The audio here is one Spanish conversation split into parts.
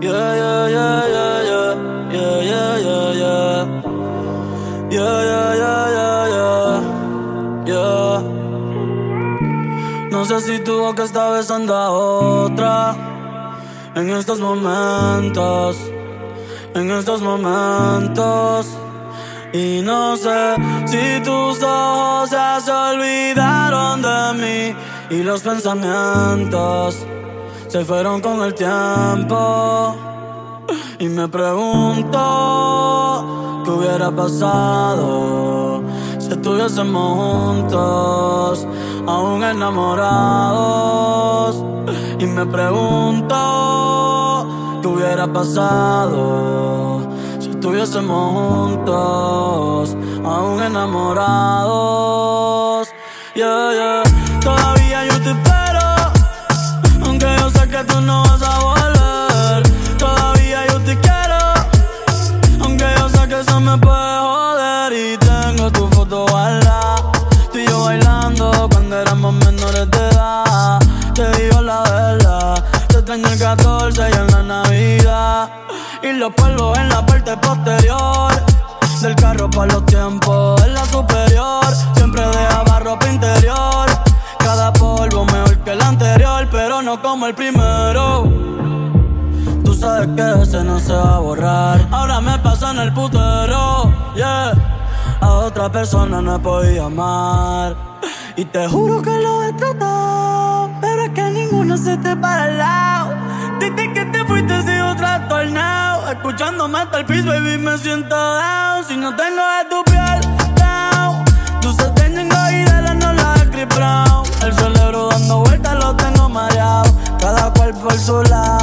Yeah, yeah, yeah, yeah, yeah. Yeah, yeah, yeah, yeah. Yeah, yeah, yeah, yeah, yeah. Yeah. No sé si tu boca está besando a otra. En estos momentos. En estos momentos. Y no sé si tus ojos ya se olvidaron de mí y los pensamientos se fueron con el tiempo. Y me pregunto qué hubiera pasado si estuviésemos juntos, aún enamorados. Y me pregunto qué hubiera pasado si estuviésemos juntos, aún enamorados. Yeah, yeah. Me puede joder. Y tengo tu foto guardada, tú y yo bailando cuando éramos menores de edad. Te digo la verdad, te extraño el 14 y en la Navidad. Y los polvos en la parte posterior. Del carro para los tiempos en la superior. Siempre dejaba ropa interior. Cada polvo mejor que el anterior, pero no como el primero. Que ese no se va a borrar. Ahora me pasa en el putero, yeah. A otra persona no he podido amar. Y te juro que lo he tratado, pero es que ninguno se te para al lado. Que te fuiste sigo trastornado. Escuchándome hasta el piso, baby, me siento down. Si no tengo de tu piel, down. Tú se tienen y de la no la Brown. El cerebro dando vueltas lo tengo mareado. Cada cual por su lado.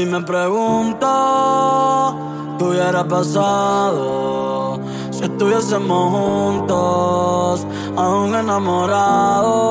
Y me pregunto, ¿qué hubiera pasado? Si estuviésemos juntos, aún enamorados.